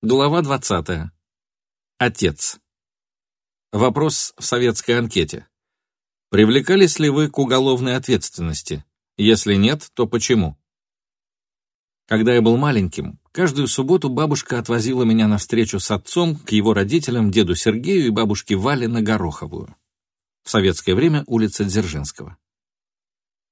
Глава 20. Отец. Вопрос в советской анкете. Привлекались ли вы к уголовной ответственности? Если нет, то почему? Когда я был маленьким, каждую субботу бабушка отвозила меня на встречу с отцом к его родителям, деду Сергею и бабушке Вале на Гороховую. В советское время улица Дзержинского.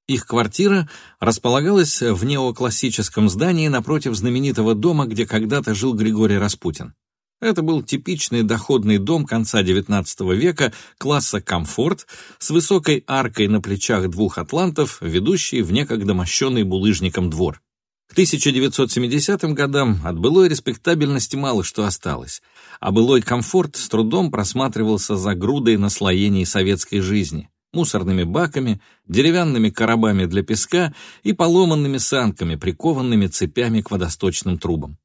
Их квартира располагалась в неоклассическом здании напротив знаменитого дома, где когда-то жил Григорий Распутин. Это был типичный доходный дом конца XIX века класса «Комфорт» с высокой аркой на плечах двух атлантов, ведущий в некогда мощенный булыжником двор. К 1970 годам от былой респектабельности мало что осталось, а былой комфорт с трудом просматривался за грудой наслоений советской жизни мусорными баками, деревянными коробами для песка и поломанными санками, прикованными цепями к водосточным трубам.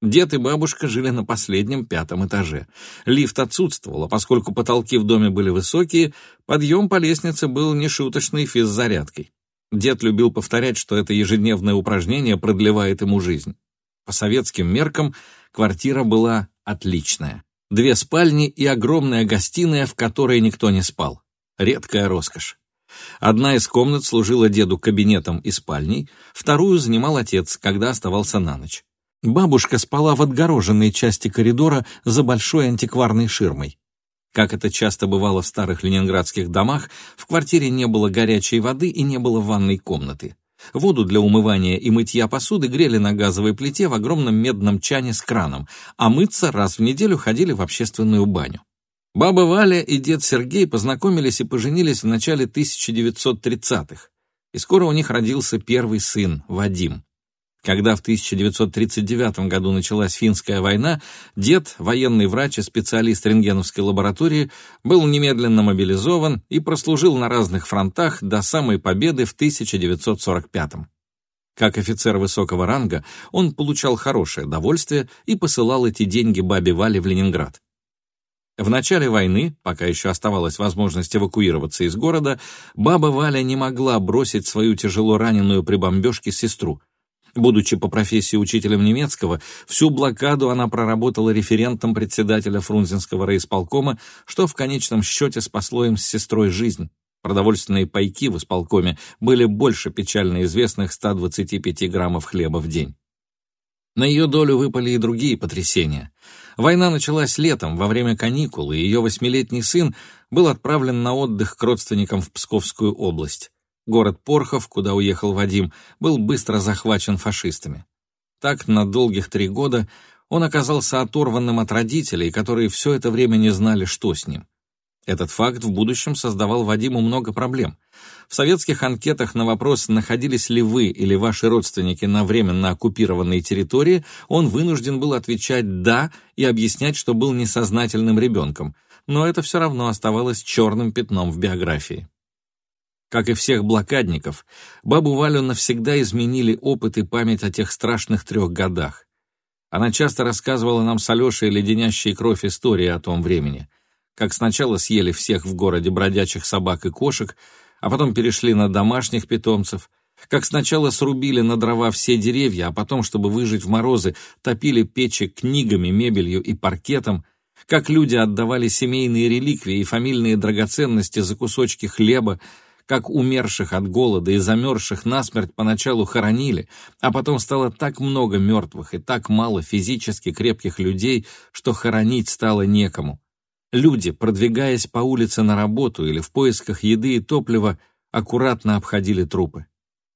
Дед и бабушка жили на последнем пятом этаже. Лифт отсутствовал, а поскольку потолки в доме были высокие, подъем по лестнице был нешуточной физзарядкой. Дед любил повторять, что это ежедневное упражнение продлевает ему жизнь. По советским меркам квартира была отличная. Две спальни и огромная гостиная, в которой никто не спал. Редкая роскошь. Одна из комнат служила деду кабинетом и спальней, вторую занимал отец, когда оставался на ночь. Бабушка спала в отгороженной части коридора за большой антикварной ширмой. Как это часто бывало в старых ленинградских домах, в квартире не было горячей воды и не было ванной комнаты. Воду для умывания и мытья посуды грели на газовой плите в огромном медном чане с краном, а мыться раз в неделю ходили в общественную баню. Баба Валя и дед Сергей познакомились и поженились в начале 1930-х, и скоро у них родился первый сын, Вадим. Когда в 1939 году началась финская война, дед, военный врач и специалист рентгеновской лаборатории, был немедленно мобилизован и прослужил на разных фронтах до самой победы в 1945 -м. Как офицер высокого ранга, он получал хорошее довольствие и посылал эти деньги бабе Вале в Ленинград. В начале войны, пока еще оставалась возможность эвакуироваться из города, баба Валя не могла бросить свою тяжело раненую при бомбежке сестру. Будучи по профессии учителем немецкого, всю блокаду она проработала референтом председателя Фрунзенского райисполкома, что в конечном счете спасло им с сестрой жизнь. Продовольственные пайки в исполкоме были больше печально известных 125 граммов хлеба в день. На ее долю выпали и другие потрясения. Война началась летом, во время каникул, и ее восьмилетний сын был отправлен на отдых к родственникам в Псковскую область. Город Порхов, куда уехал Вадим, был быстро захвачен фашистами. Так, на долгих три года он оказался оторванным от родителей, которые все это время не знали, что с ним. Этот факт в будущем создавал Вадиму много проблем. В советских анкетах на вопрос, находились ли вы или ваши родственники на временно оккупированной территории, он вынужден был отвечать «да» и объяснять, что был несознательным ребенком, но это все равно оставалось черным пятном в биографии. Как и всех блокадников, бабу Валю навсегда изменили опыт и память о тех страшных трех годах. Она часто рассказывала нам с Алешей леденящие кровь истории о том времени — как сначала съели всех в городе бродячих собак и кошек, а потом перешли на домашних питомцев, как сначала срубили на дрова все деревья, а потом, чтобы выжить в морозы, топили печи книгами, мебелью и паркетом, как люди отдавали семейные реликвии и фамильные драгоценности за кусочки хлеба, как умерших от голода и замерзших насмерть поначалу хоронили, а потом стало так много мертвых и так мало физически крепких людей, что хоронить стало некому. Люди, продвигаясь по улице на работу или в поисках еды и топлива, аккуратно обходили трупы.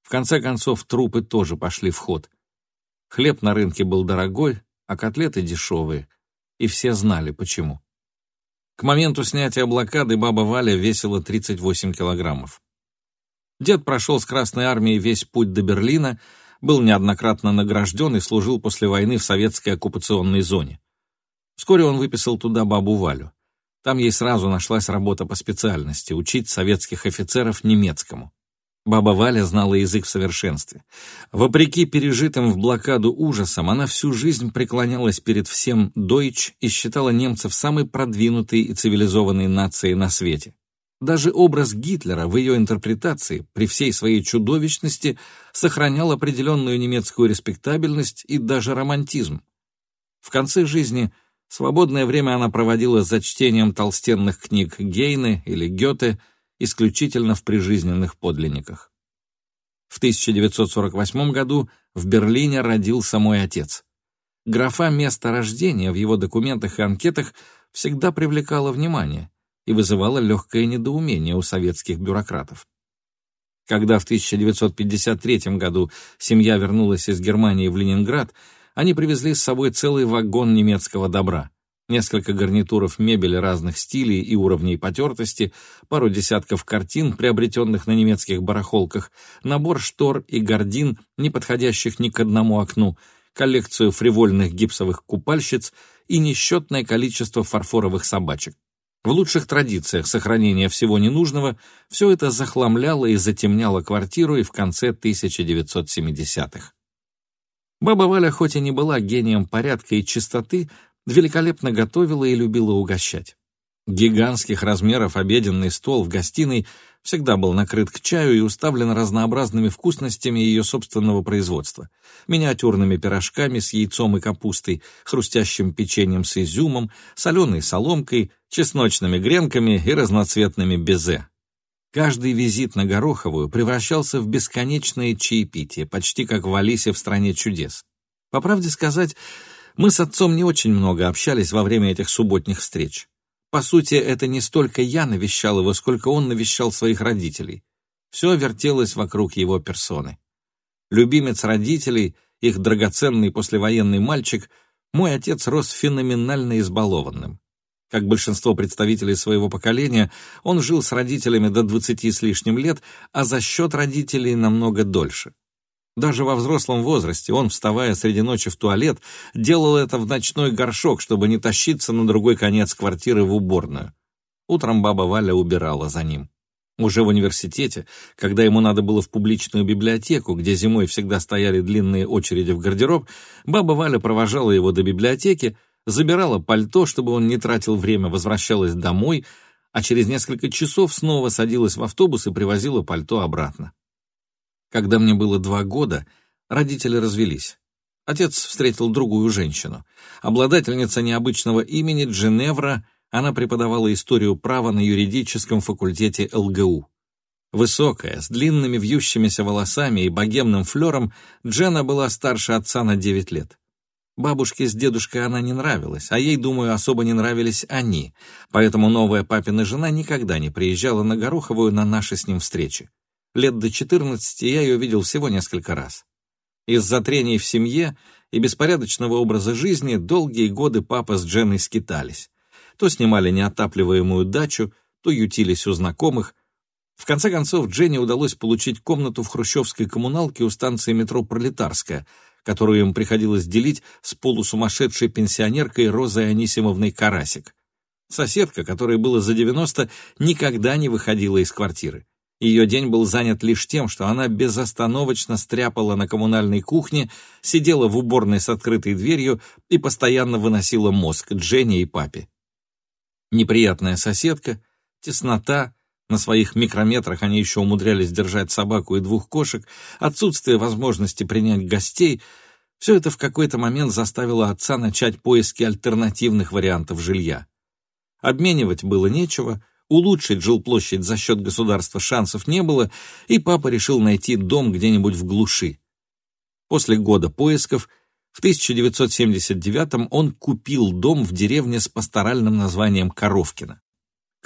В конце концов, трупы тоже пошли в ход. Хлеб на рынке был дорогой, а котлеты дешевые, и все знали, почему. К моменту снятия блокады баба Валя весила 38 килограммов. Дед прошел с Красной армией весь путь до Берлина, был неоднократно награжден и служил после войны в советской оккупационной зоне. Вскоре он выписал туда бабу Валю. Там ей сразу нашлась работа по специальности — учить советских офицеров немецкому. Баба Валя знала язык в совершенстве. Вопреки пережитым в блокаду ужасам, она всю жизнь преклонялась перед всем «дойч» и считала немцев самой продвинутой и цивилизованной нацией на свете. Даже образ Гитлера в ее интерпретации, при всей своей чудовищности, сохранял определенную немецкую респектабельность и даже романтизм. В конце жизни свободное время она проводила за чтением толстенных книг Гейне или Гёте, исключительно в прижизненных подлинниках. В 1948 году в Берлине родился мой отец. Графа места рождения в его документах и анкетах всегда привлекала внимание и вызывала легкое недоумение у советских бюрократов. Когда в 1953 году семья вернулась из Германии в Ленинград, они привезли с собой целый вагон немецкого добра. Несколько гарнитуров мебели разных стилей и уровней потертости, пару десятков картин, приобретенных на немецких барахолках, набор штор и гардин, не подходящих ни к одному окну, коллекцию фривольных гипсовых купальщиц и несчетное количество фарфоровых собачек. В лучших традициях сохранения всего ненужного все это захламляло и затемняло квартиру и в конце 1970-х. Баба Валя хоть и не была гением порядка и чистоты, великолепно готовила и любила угощать. Гигантских размеров обеденный стол в гостиной всегда был накрыт к чаю и уставлен разнообразными вкусностями ее собственного производства. Миниатюрными пирожками с яйцом и капустой, хрустящим печеньем с изюмом, соленой соломкой, чесночными гренками и разноцветными безе. Каждый визит на Гороховую превращался в бесконечное чаепитие, почти как в Алисе в «Стране чудес». По правде сказать, мы с отцом не очень много общались во время этих субботних встреч. По сути, это не столько я навещал его, сколько он навещал своих родителей. Все вертелось вокруг его персоны. Любимец родителей, их драгоценный послевоенный мальчик, мой отец рос феноменально избалованным. Как большинство представителей своего поколения, он жил с родителями до 20 с лишним лет, а за счет родителей намного дольше. Даже во взрослом возрасте он, вставая среди ночи в туалет, делал это в ночной горшок, чтобы не тащиться на другой конец квартиры в уборную. Утром баба Валя убирала за ним. Уже в университете, когда ему надо было в публичную библиотеку, где зимой всегда стояли длинные очереди в гардероб, баба Валя провожала его до библиотеки, забирала пальто, чтобы он не тратил время, возвращалась домой, а через несколько часов снова садилась в автобус и привозила пальто обратно. Когда мне было два года, родители развелись. Отец встретил другую женщину. Обладательница необычного имени Дженевра, она преподавала историю права на юридическом факультете ЛГУ. Высокая, с длинными вьющимися волосами и богемным флером, Джена была старше отца на 9 лет. Бабушке с дедушкой она не нравилась, а ей, думаю, особо не нравились они, поэтому новая папина жена никогда не приезжала на Гороховую на наши с ним встречи. Лет до 14 я ее видел всего несколько раз. Из-за трений в семье и беспорядочного образа жизни долгие годы папа с Дженой скитались. То снимали неотапливаемую дачу, то ютились у знакомых. В конце концов, Дженне удалось получить комнату в хрущевской коммуналке у станции метро «Пролетарская», которую им приходилось делить с полусумасшедшей пенсионеркой Розой Анисимовной Карасик. Соседка, которой было за 90, никогда не выходила из квартиры. Ее день был занят лишь тем, что она безостановочно стряпала на коммунальной кухне, сидела в уборной с открытой дверью и постоянно выносила мозг Дженни и папе. Неприятная соседка, теснота, на своих микрометрах они еще умудрялись держать собаку и двух кошек, отсутствие возможности принять гостей — все это в какой-то момент заставило отца начать поиски альтернативных вариантов жилья. Обменивать было нечего — Улучшить жилплощадь за счет государства шансов не было, и папа решил найти дом где-нибудь в глуши. После года поисков в 1979 он купил дом в деревне с пасторальным названием Коровкино.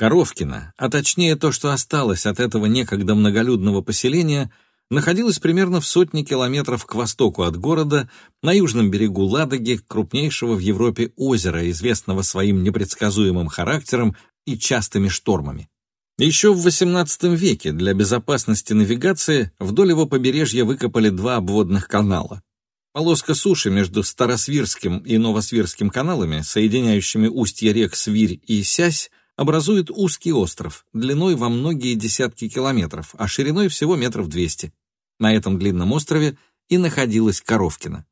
Коровкино, а точнее то, что осталось от этого некогда многолюдного поселения, находилось примерно в сотне километров к востоку от города, на южном берегу Ладоги, крупнейшего в Европе озера, известного своим непредсказуемым характером и частыми штормами. Еще в XVIII веке для безопасности навигации вдоль его побережья выкопали два обводных канала. Полоска суши между Старосвирским и Новосвирским каналами, соединяющими устья рек Свирь и Сясь, образует узкий остров, длиной во многие десятки километров, а шириной всего метров двести. На этом длинном острове и находилась Коровкина.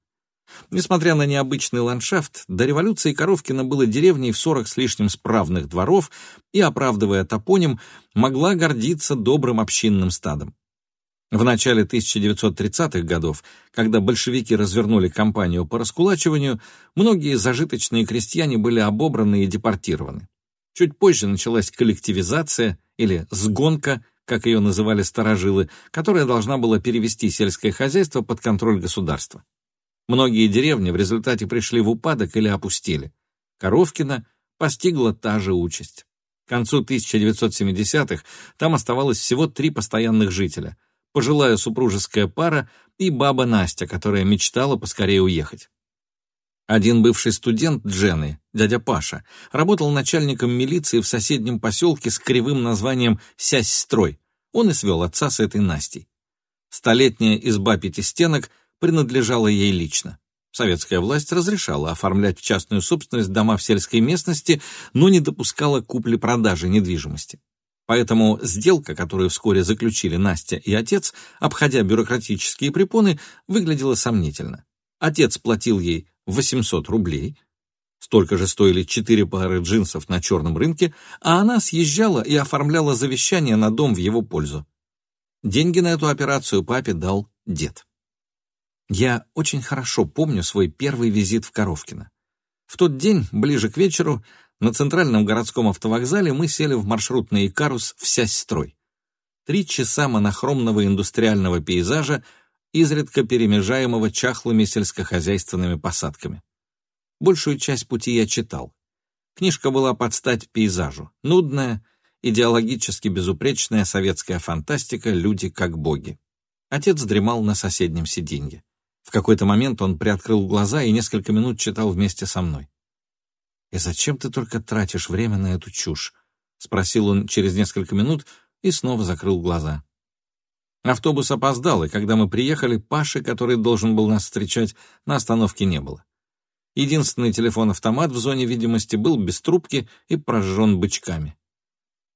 Несмотря на необычный ландшафт, до революции Коровкино было деревней в сорок с лишним справных дворов и, оправдывая топоним, могла гордиться добрым общинным стадом. В начале 1930-х годов, когда большевики развернули кампанию по раскулачиванию, многие зажиточные крестьяне были обобраны и депортированы. Чуть позже началась коллективизация или сгонка, как ее называли старожилы, которая должна была перевести сельское хозяйство под контроль государства. Многие деревни в результате пришли в упадок или опустили. Коровкина постигла та же участь. К концу 1970-х там оставалось всего три постоянных жителя — пожилая супружеская пара и баба Настя, которая мечтала поскорее уехать. Один бывший студент Джены, дядя Паша, работал начальником милиции в соседнем поселке с кривым названием «Сясь-строй». Он и свел отца с этой Настей. Столетняя изба пятистенок принадлежала ей лично. Советская власть разрешала оформлять в частную собственность дома в сельской местности, но не допускала купли-продажи недвижимости. Поэтому сделка, которую вскоре заключили Настя и отец, обходя бюрократические препоны, выглядела сомнительно. Отец платил ей 800 рублей, столько же стоили четыре пары джинсов на черном рынке, а она съезжала и оформляла завещание на дом в его пользу. Деньги на эту операцию папе дал дед. Я очень хорошо помню свой первый визит в Коровкино. В тот день, ближе к вечеру, на центральном городском автовокзале мы сели в маршрутный Икарус «Всясь-строй». Три часа монохромного индустриального пейзажа, изредка перемежаемого чахлыми сельскохозяйственными посадками. Большую часть пути я читал. Книжка была под стать пейзажу. Нудная, идеологически безупречная советская фантастика «Люди как боги». Отец дремал на соседнем сиденье. В какой-то момент он приоткрыл глаза и несколько минут читал вместе со мной. «И зачем ты только тратишь время на эту чушь?» — спросил он через несколько минут и снова закрыл глаза. Автобус опоздал, и когда мы приехали, Паши, который должен был нас встречать, на остановке не было. Единственный телефон-автомат в зоне видимости был без трубки и прожжен бычками.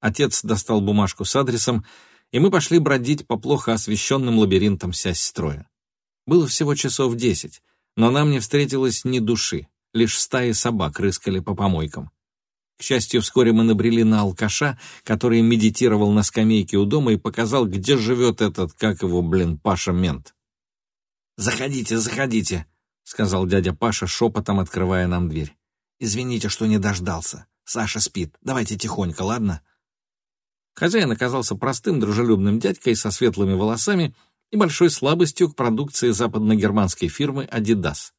Отец достал бумажку с адресом, и мы пошли бродить по плохо освещенным лабиринтам сясь-строя. Было всего часов десять, но нам не встретилось ни души лишь стаи собак рыскали по помойкам. К счастью, вскоре мы набрели на алкаша, который медитировал на скамейке у дома и показал, где живет этот, как его, блин, Паша-мент. «Заходите, заходите», — сказал дядя Паша, шепотом открывая нам дверь. «Извините, что не дождался. Саша спит. Давайте тихонько, ладно?» Хозяин оказался простым, дружелюбным дядькой со светлыми волосами и большой слабостью к продукции западно-германской фирмы «Адидас».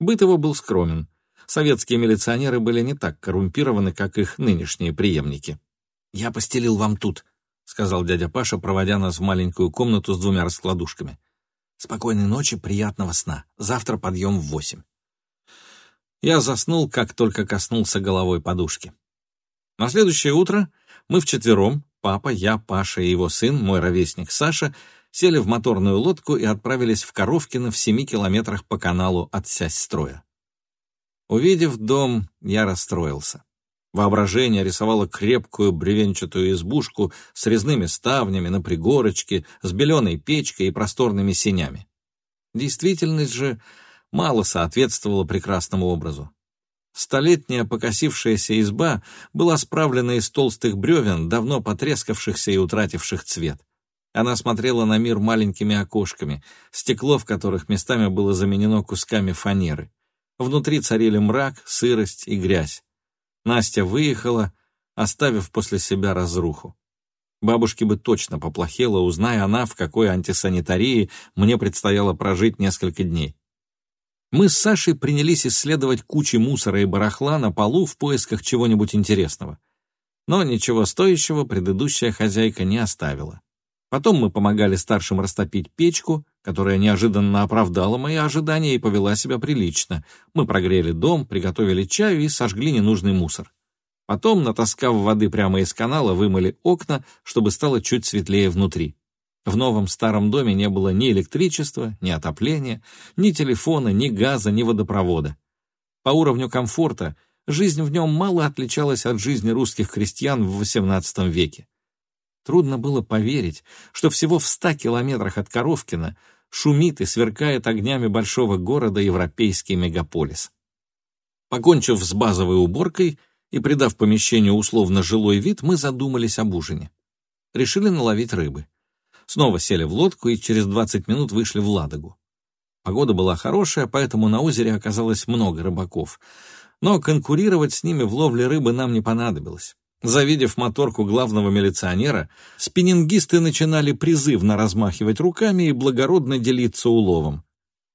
Быт его был скромен. Советские милиционеры были не так коррумпированы, как их нынешние преемники. «Я постелил вам тут», — сказал дядя Паша, проводя нас в маленькую комнату с двумя раскладушками. «Спокойной ночи, приятного сна. Завтра подъем в восемь». Я заснул, как только коснулся головой подушки. На следующее утро мы вчетвером, папа, я, Паша и его сын, мой ровесник Саша, сели в моторную лодку и отправились в Коровкино в семи километрах по каналу от Сясь-строя. Увидев дом, я расстроился. Воображение рисовало крепкую бревенчатую избушку с резными ставнями на пригорочке, с беленой печкой и просторными сенями. Действительность же мало соответствовала прекрасному образу. Столетняя покосившаяся изба была справлена из толстых бревен, давно потрескавшихся и утративших цвет. Она смотрела на мир маленькими окошками, стекло в которых местами было заменено кусками фанеры. Внутри царили мрак, сырость и грязь. Настя выехала, оставив после себя разруху. Бабушке бы точно поплохело, узная она, в какой антисанитарии мне предстояло прожить несколько дней. Мы с Сашей принялись исследовать кучи мусора и барахла на полу в поисках чего-нибудь интересного. Но ничего стоящего предыдущая хозяйка не оставила. Потом мы помогали старшим растопить печку, которая неожиданно оправдала мои ожидания и повела себя прилично. Мы прогрели дом, приготовили чаю и сожгли ненужный мусор. Потом, натаскав воды прямо из канала, вымыли окна, чтобы стало чуть светлее внутри. В новом старом доме не было ни электричества, ни отопления, ни телефона, ни газа, ни водопровода. По уровню комфорта жизнь в нем мало отличалась от жизни русских крестьян в XVIII веке. Трудно было поверить, что всего в ста километрах от Коровкина шумит и сверкает огнями большого города европейский мегаполис. Покончив с базовой уборкой и придав помещению условно жилой вид, мы задумались об ужине. Решили наловить рыбы. Снова сели в лодку и через 20 минут вышли в Ладогу. Погода была хорошая, поэтому на озере оказалось много рыбаков. Но конкурировать с ними в ловле рыбы нам не понадобилось. Завидев моторку главного милиционера, спиннингисты начинали призывно размахивать руками и благородно делиться уловом.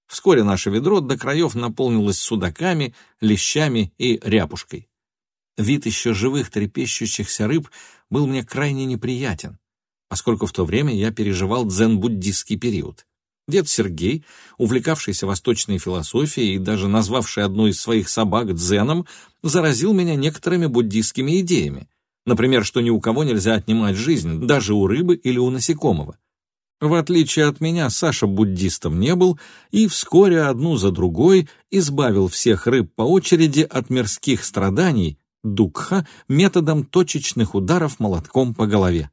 Вскоре наше ведро до краев наполнилось судаками, лещами и ряпушкой. Вид еще живых трепещущихся рыб был мне крайне неприятен, поскольку в то время я переживал дзен-буддистский период. Дед Сергей, увлекавшийся восточной философией и даже назвавший одну из своих собак дзеном, заразил меня некоторыми буддистскими идеями. Например, что ни у кого нельзя отнимать жизнь, даже у рыбы или у насекомого. В отличие от меня, Саша буддистом не был и вскоре одну за другой избавил всех рыб по очереди от мирских страданий, дукха, методом точечных ударов молотком по голове.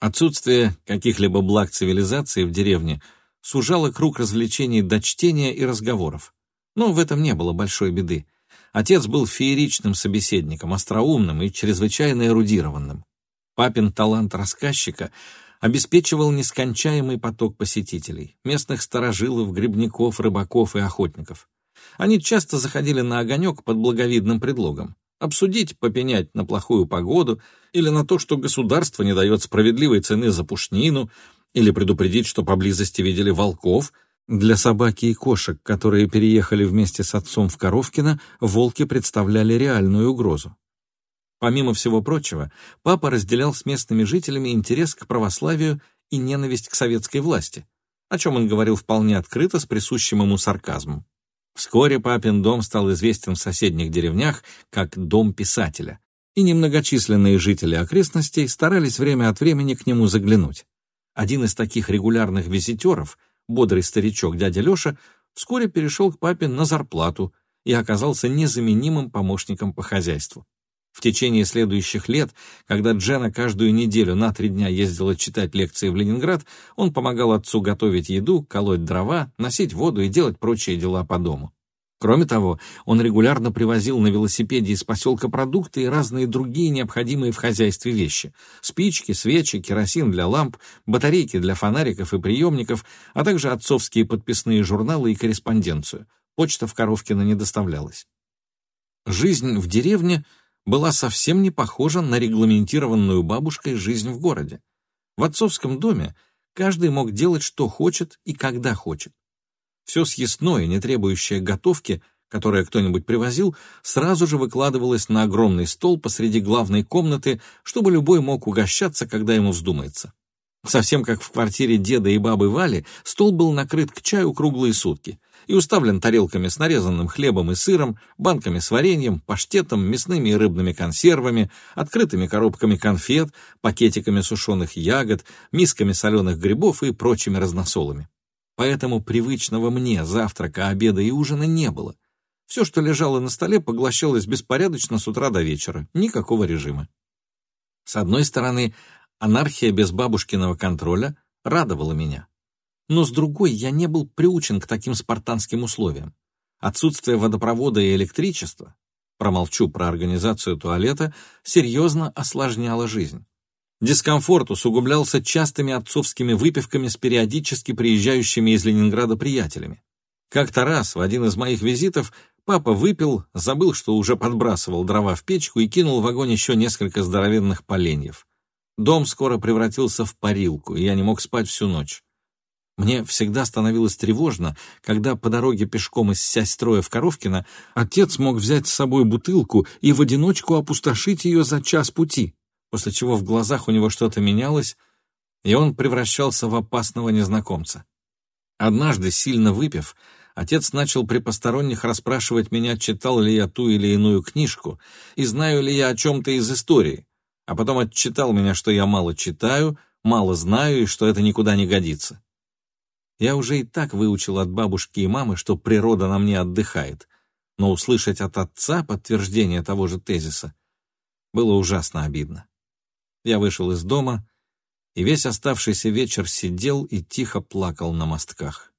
Отсутствие каких-либо благ цивилизации в деревне – сужала круг развлечений до чтения и разговоров. Но в этом не было большой беды. Отец был фееричным собеседником, остроумным и чрезвычайно эрудированным. Папин талант рассказчика обеспечивал нескончаемый поток посетителей, местных старожилов, грибников, рыбаков и охотников. Они часто заходили на огонек под благовидным предлогом. Обсудить, попенять на плохую погоду или на то, что государство не дает справедливой цены за пушнину – или предупредить, что поблизости видели волков. Для собаки и кошек, которые переехали вместе с отцом в Коровкино, волки представляли реальную угрозу. Помимо всего прочего, папа разделял с местными жителями интерес к православию и ненависть к советской власти, о чем он говорил вполне открыто с присущим ему сарказмом. Вскоре папин дом стал известен в соседних деревнях как «дом писателя», и немногочисленные жители окрестностей старались время от времени к нему заглянуть. Один из таких регулярных визитеров, бодрый старичок дядя Леша, вскоре перешел к папе на зарплату и оказался незаменимым помощником по хозяйству. В течение следующих лет, когда Джена каждую неделю на три дня ездила читать лекции в Ленинград, он помогал отцу готовить еду, колоть дрова, носить воду и делать прочие дела по дому. Кроме того, он регулярно привозил на велосипеде из поселка продукты и разные другие необходимые в хозяйстве вещи – спички, свечи, керосин для ламп, батарейки для фонариков и приемников, а также отцовские подписные журналы и корреспонденцию. Почта в Коровкино не доставлялась. Жизнь в деревне была совсем не похожа на регламентированную бабушкой жизнь в городе. В отцовском доме каждый мог делать, что хочет и когда хочет. Все съестное, не требующее готовки, которое кто-нибудь привозил, сразу же выкладывалось на огромный стол посреди главной комнаты, чтобы любой мог угощаться, когда ему вздумается. Совсем как в квартире деда и бабы Вали, стол был накрыт к чаю круглые сутки и уставлен тарелками с нарезанным хлебом и сыром, банками с вареньем, паштетом, мясными и рыбными консервами, открытыми коробками конфет, пакетиками сушеных ягод, мисками соленых грибов и прочими разносолами. Поэтому привычного мне завтрака, обеда и ужина не было. Все, что лежало на столе, поглощалось беспорядочно с утра до вечера. Никакого режима. С одной стороны, анархия без бабушкиного контроля радовала меня. Но с другой, я не был приучен к таким спартанским условиям. Отсутствие водопровода и электричества, промолчу про организацию туалета, серьезно осложняло жизнь. Дискомфорт усугублялся частыми отцовскими выпивками с периодически приезжающими из Ленинграда приятелями. Как-то раз, в один из моих визитов, папа выпил, забыл, что уже подбрасывал дрова в печку и кинул в огонь еще несколько здоровенных поленьев. Дом скоро превратился в парилку, и я не мог спать всю ночь. Мне всегда становилось тревожно, когда по дороге пешком из Сястроя в Коровкино отец мог взять с собой бутылку и в одиночку опустошить ее за час пути после чего в глазах у него что-то менялось, и он превращался в опасного незнакомца. Однажды, сильно выпив, отец начал при посторонних расспрашивать меня, читал ли я ту или иную книжку и знаю ли я о чем-то из истории, а потом отчитал меня, что я мало читаю, мало знаю и что это никуда не годится. Я уже и так выучил от бабушки и мамы, что природа на мне отдыхает, но услышать от отца подтверждение того же тезиса было ужасно обидно. Я вышел из дома и весь оставшийся вечер сидел и тихо плакал на мостках.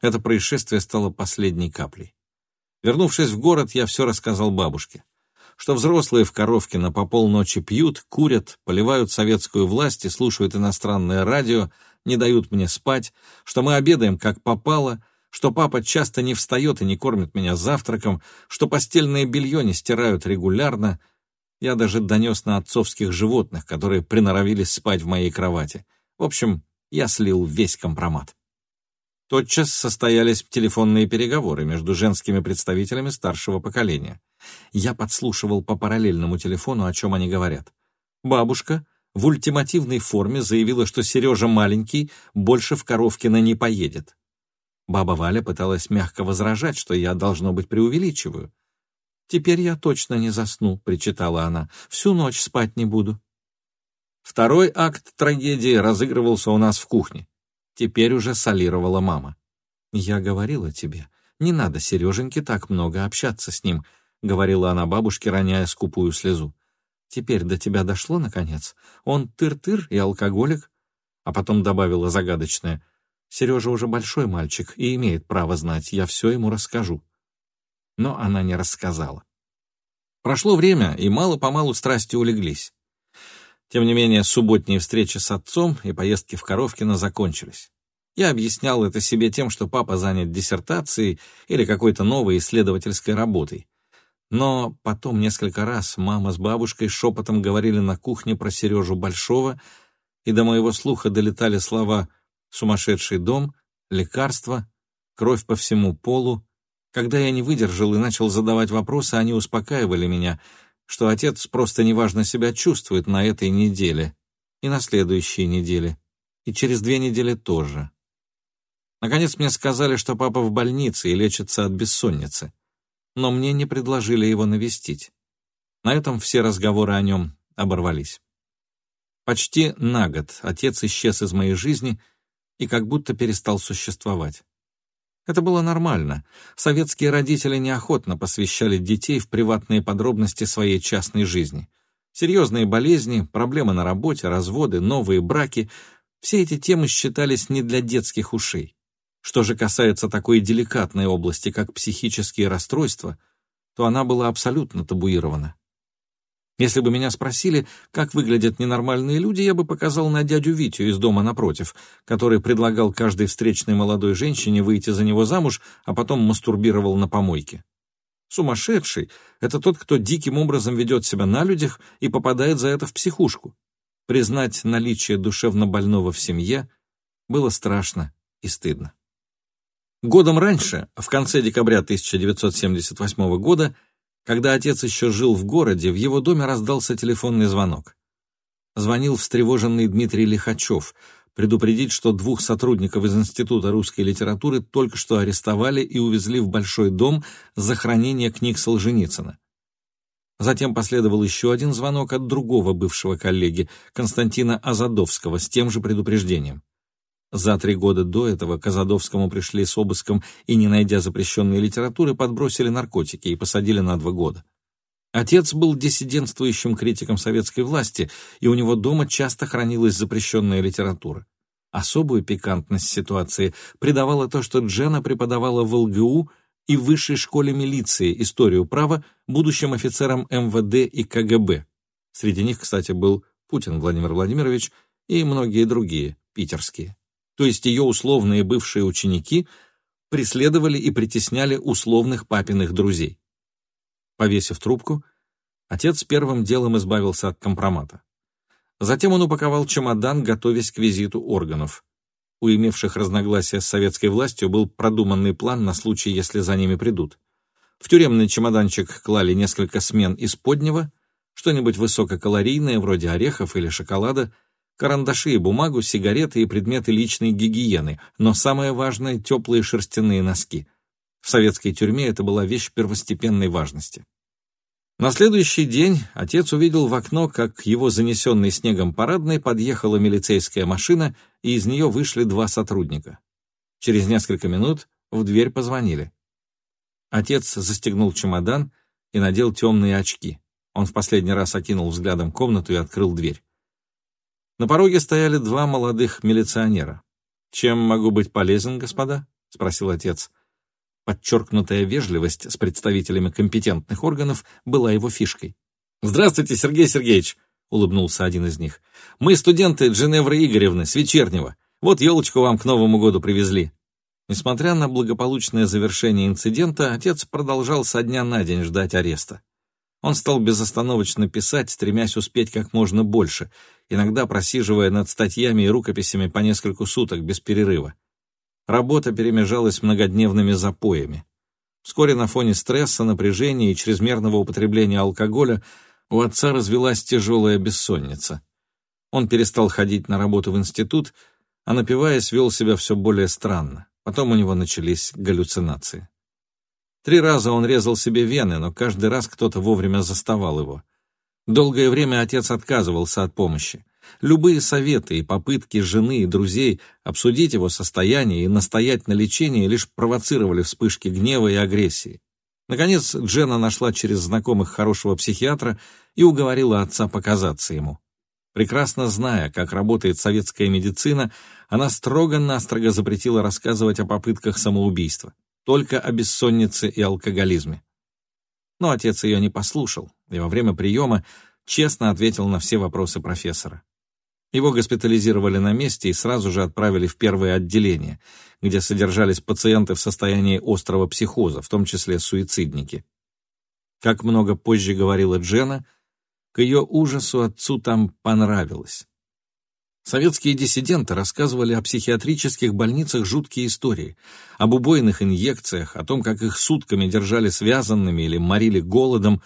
Это происшествие стало последней каплей. Вернувшись в город, я все рассказал бабушке. что взрослые в Коровкино по полночи пьют, курят, поливают советскую власть и слушают иностранное радио, не дают мне спать, что мы обедаем как попало, что папа часто не встает и не кормит меня завтраком, что постельное белье не стирают регулярно. Я даже донес на отцовских животных, которые приноровились спать в моей кровати. В общем, я слил весь компромат. Тотчас состоялись телефонные переговоры между женскими представителями старшего поколения. Я подслушивал по параллельному телефону, о чем они говорят. Бабушка в ультимативной форме заявила, что Сережа маленький больше в Коровкино не поедет. Баба Валя пыталась мягко возражать, что я, должно быть, преувеличиваю. «Теперь я точно не засну», — причитала она. «Всю ночь спать не буду». Второй акт трагедии разыгрывался у нас в кухне. Теперь уже солировала мама. «Я говорила тебе, не надо Сереженьке так много общаться с ним», — говорила она бабушке, роняя скупую слезу. «Теперь до тебя дошло, наконец? Он тыр-тыр и алкоголик». А потом добавила загадочное. «Сережа уже большой мальчик и имеет право знать, я все ему расскажу». Но она не рассказала. Прошло время, и мало-помалу страсти улеглись. Тем не менее, субботние встречи с отцом и поездки в Коровкино закончились. Я объяснял это себе тем, что папа занят диссертацией или какой-то новой исследовательской работой. Но потом несколько раз мама с бабушкой шепотом говорили на кухне про Сережу Большого, и до моего слуха долетали слова «сумасшедший дом», «лекарство», «кровь по всему полу». Когда я не выдержал и начал задавать вопросы, они успокаивали меня — что отец просто неважно себя чувствует на этой неделе, и на следующей неделе, и через две недели тоже. Наконец мне сказали, что папа в больнице и лечится от бессонницы, но мне не предложили его навестить. На этом все разговоры о нем оборвались. Почти на год отец исчез из моей жизни и как будто перестал существовать. Это было нормально. Советские родители неохотно посвящали детей в приватные подробности своей частной жизни. Серьезные болезни, проблемы на работе, разводы, новые браки — все эти темы считались не для детских ушей. Что же касается такой деликатной области, как психические расстройства, то она была абсолютно табуирована. Если бы меня спросили, как выглядят ненормальные люди, я бы показал на дядю Витю из дома напротив, который предлагал каждой встречной молодой женщине выйти за него замуж, а потом мастурбировал на помойке. Сумасшедший — это тот, кто диким образом ведет себя на людях и попадает за это в психушку. Признать наличие душевно больного в семье было страшно и стыдно. Годом раньше, в конце декабря 1978 года, когда отец еще жил в городе, в его доме раздался телефонный звонок. Звонил встревоженный Дмитрий Лихачев, предупредить, что двух сотрудников из Института русской литературы только что арестовали и увезли в Большой дом за хранение книг Солженицына. Затем последовал еще один звонок от другого бывшего коллеги, Константина Азадовского, с тем же предупреждением. За три года до этого к Азадовскому пришли с обыском и, не найдя запрещенной литературы, подбросили наркотики и посадили на два года. Отец был диссидентствующим критиком советской власти, и у него дома часто хранилась запрещенная литература. Особую пикантность ситуации придавало то, что Джена преподавала в ЛГУ и в высшей школе милиции историю права будущим офицерам МВД и КГБ. Среди них, кстати, был Путин Владимир Владимирович и многие другие, питерские то есть ее условные бывшие ученики, преследовали и притесняли условных папиных друзей. Повесив трубку, отец первым делом избавился от компромата. Затем он упаковал чемодан, готовясь к визиту органов. У имевших разногласия с советской властью был продуманный план на случай, если за ними придут. В тюремный чемоданчик клали несколько смен из поднего, что-нибудь высококалорийное, вроде орехов или шоколада — карандаши и бумагу, сигареты и предметы личной гигиены, но самое важное — теплые шерстяные носки. В советской тюрьме это была вещь первостепенной важности. На следующий день отец увидел в окно, как к его занесенной снегом парадной подъехала милицейская машина, и из нее вышли два сотрудника. Через несколько минут в дверь позвонили. Отец застегнул чемодан и надел темные очки. Он в последний раз окинул взглядом комнату и открыл дверь. На пороге стояли два молодых милиционера. «Чем могу быть полезен, господа?» — спросил отец. Подчеркнутая вежливость с представителями компетентных органов была его фишкой. «Здравствуйте, Сергей Сергеевич!» — улыбнулся один из них. «Мы студенты Дженевры Игоревны с вечернего. Вот елочку вам к Новому году привезли». Несмотря на благополучное завершение инцидента, отец продолжал со дня на день ждать ареста. Он стал безостановочно писать, стремясь успеть как можно больше, иногда просиживая над статьями и рукописями по несколько суток без перерыва. Работа перемежалась многодневными запоями. Вскоре на фоне стресса, напряжения и чрезмерного употребления алкоголя у отца развелась тяжелая бессонница. Он перестал ходить на работу в институт, а напиваясь, вел себя все более странно. Потом у него начались галлюцинации. Три раза он резал себе вены, но каждый раз кто-то вовремя заставал его. Долгое время отец отказывался от помощи. Любые советы и попытки жены и друзей обсудить его состояние и настоять на лечении лишь провоцировали вспышки гнева и агрессии. Наконец, Джена нашла через знакомых хорошего психиатра и уговорила отца показаться ему. Прекрасно зная, как работает советская медицина, она строго-настрого запретила рассказывать о попытках самоубийства, только о бессоннице и алкоголизме. Но отец ее не послушал и во время приема честно ответил на все вопросы профессора. Его госпитализировали на месте и сразу же отправили в первое отделение, где содержались пациенты в состоянии острого психоза, в том числе суицидники. Как много позже говорила Джена, к ее ужасу отцу там понравилось. Советские диссиденты рассказывали о психиатрических больницах жуткие истории, об убойных инъекциях, о том, как их сутками держали связанными или морили голодом,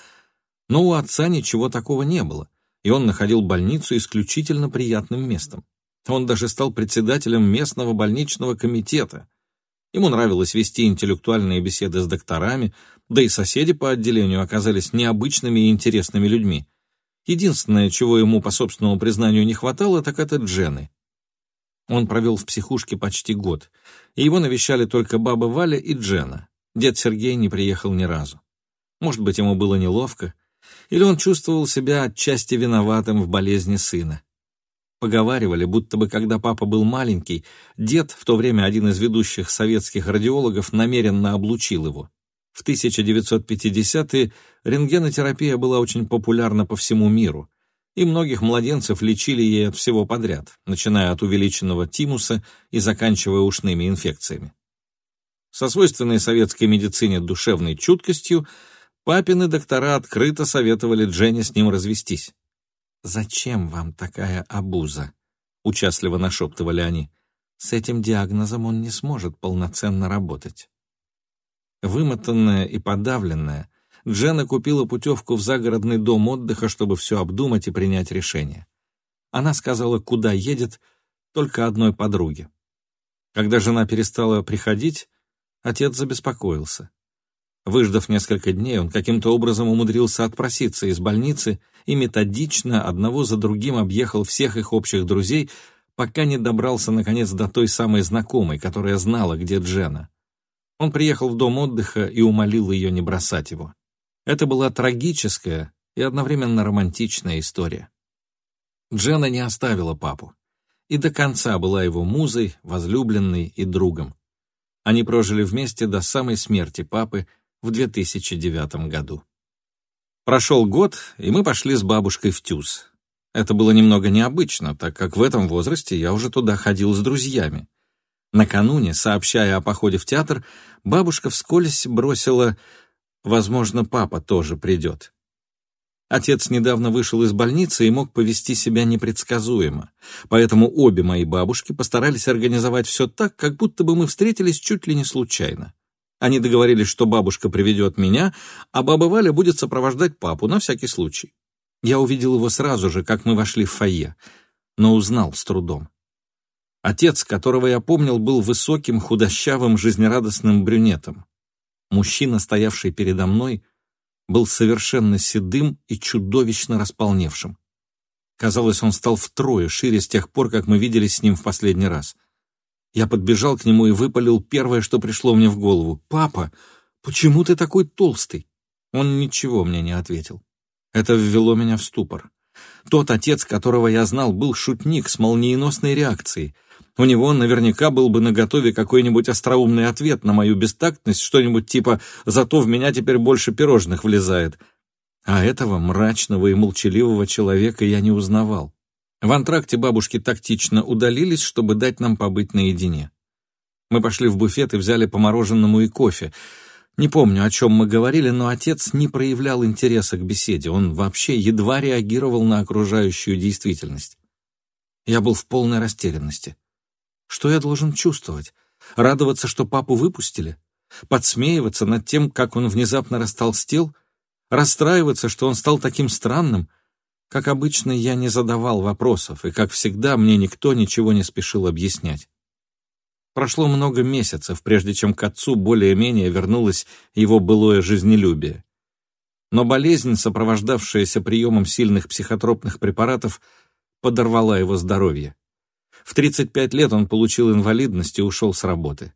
но у отца ничего такого не было, и он находил больницу исключительно приятным местом. Он даже стал председателем местного больничного комитета. Ему нравилось вести интеллектуальные беседы с докторами, да и соседи по отделению оказались необычными и интересными людьми. Единственное, чего ему по собственному признанию не хватало, так это Джены. Он провел в психушке почти год, и его навещали только баба Валя и Джена. Дед Сергей не приехал ни разу. Может быть, ему было неловко, или он чувствовал себя отчасти виноватым в болезни сына. Поговаривали, будто бы когда папа был маленький, дед, в то время один из ведущих советских радиологов, намеренно облучил его. В 1950-е рентгенотерапия была очень популярна по всему миру, и многих младенцев лечили ей от всего подряд, начиная от увеличенного тимуса и заканчивая ушными инфекциями. Со свойственной советской медицине душевной чуткостью папины доктора открыто советовали Дженни с ним развестись. «Зачем вам такая обуза?» — участливо нашептывали они. «С этим диагнозом он не сможет полноценно работать». Вымотанная и подавленная, Джена купила путевку в загородный дом отдыха, чтобы все обдумать и принять решение. Она сказала, куда едет, только одной подруге. Когда жена перестала приходить, отец забеспокоился. Выждав несколько дней, он каким-то образом умудрился отпроситься из больницы и методично одного за другим объехал всех их общих друзей, пока не добрался, наконец, до той самой знакомой, которая знала, где Джена. Он приехал в дом отдыха и умолил ее не бросать его. Это была трагическая и одновременно романтичная история. Джена не оставила папу и до конца была его музой, возлюбленной и другом. Они прожили вместе до самой смерти папы в 2009 году. Прошел год, и мы пошли с бабушкой в ТЮЗ. Это было немного необычно, так как в этом возрасте я уже туда ходил с друзьями. Накануне, сообщая о походе в театр, бабушка вскользь бросила «Возможно, папа тоже придет». Отец недавно вышел из больницы и мог повести себя непредсказуемо, поэтому обе мои бабушки постарались организовать все так, как будто бы мы встретились чуть ли не случайно. Они договорились, что бабушка приведет меня, а баба Валя будет сопровождать папу на всякий случай. Я увидел его сразу же, как мы вошли в фойе, но узнал с трудом. Отец, которого я помнил, был высоким, худощавым, жизнерадостным брюнетом. Мужчина, стоявший передо мной, был совершенно седым и чудовищно располневшим. Казалось, он стал втрое шире с тех пор, как мы виделись с ним в последний раз. Я подбежал к нему и выпалил первое, что пришло мне в голову. «Папа, почему ты такой толстый?» Он ничего мне не ответил. Это ввело меня в ступор. Тот отец, которого я знал, был шутник с молниеносной реакцией. У него наверняка был бы наготове какой-нибудь остроумный ответ на мою бестактность, что-нибудь типа «зато в меня теперь больше пирожных влезает». А этого мрачного и молчаливого человека я не узнавал. В антракте бабушки тактично удалились, чтобы дать нам побыть наедине. Мы пошли в буфет и взяли по мороженому и кофе. Не помню, о чем мы говорили, но отец не проявлял интереса к беседе. Он вообще едва реагировал на окружающую действительность. Я был в полной растерянности. Что я должен чувствовать? Радоваться, что папу выпустили? Подсмеиваться над тем, как он внезапно растолстел? Расстраиваться, что он стал таким странным — как обычно, я не задавал вопросов, и, как всегда, мне никто ничего не спешил объяснять. Прошло много месяцев, прежде чем к отцу более-менее вернулось его былое жизнелюбие. Но болезнь, сопровождавшаяся приемом сильных психотропных препаратов, подорвала его здоровье. В 35 лет он получил инвалидность и ушел с работы.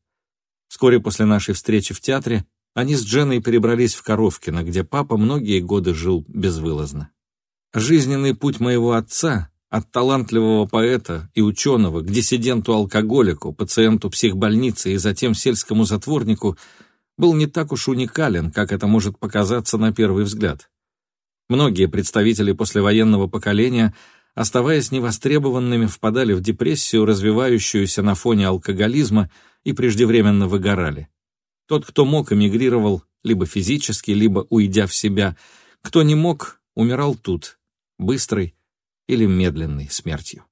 Вскоре после нашей встречи в театре они с Дженой перебрались в Коровкино, где папа многие годы жил безвылазно. Жизненный путь моего отца от талантливого поэта и ученого к диссиденту-алкоголику, пациенту психбольницы и затем сельскому затворнику был не так уж уникален, как это может показаться на первый взгляд. Многие представители послевоенного поколения, оставаясь невостребованными, впадали в депрессию, развивающуюся на фоне алкоголизма, и преждевременно выгорали. Тот, кто мог, эмигрировал либо физически, либо уйдя в себя. Кто не мог, умирал тут, быстрой или медленной смертью.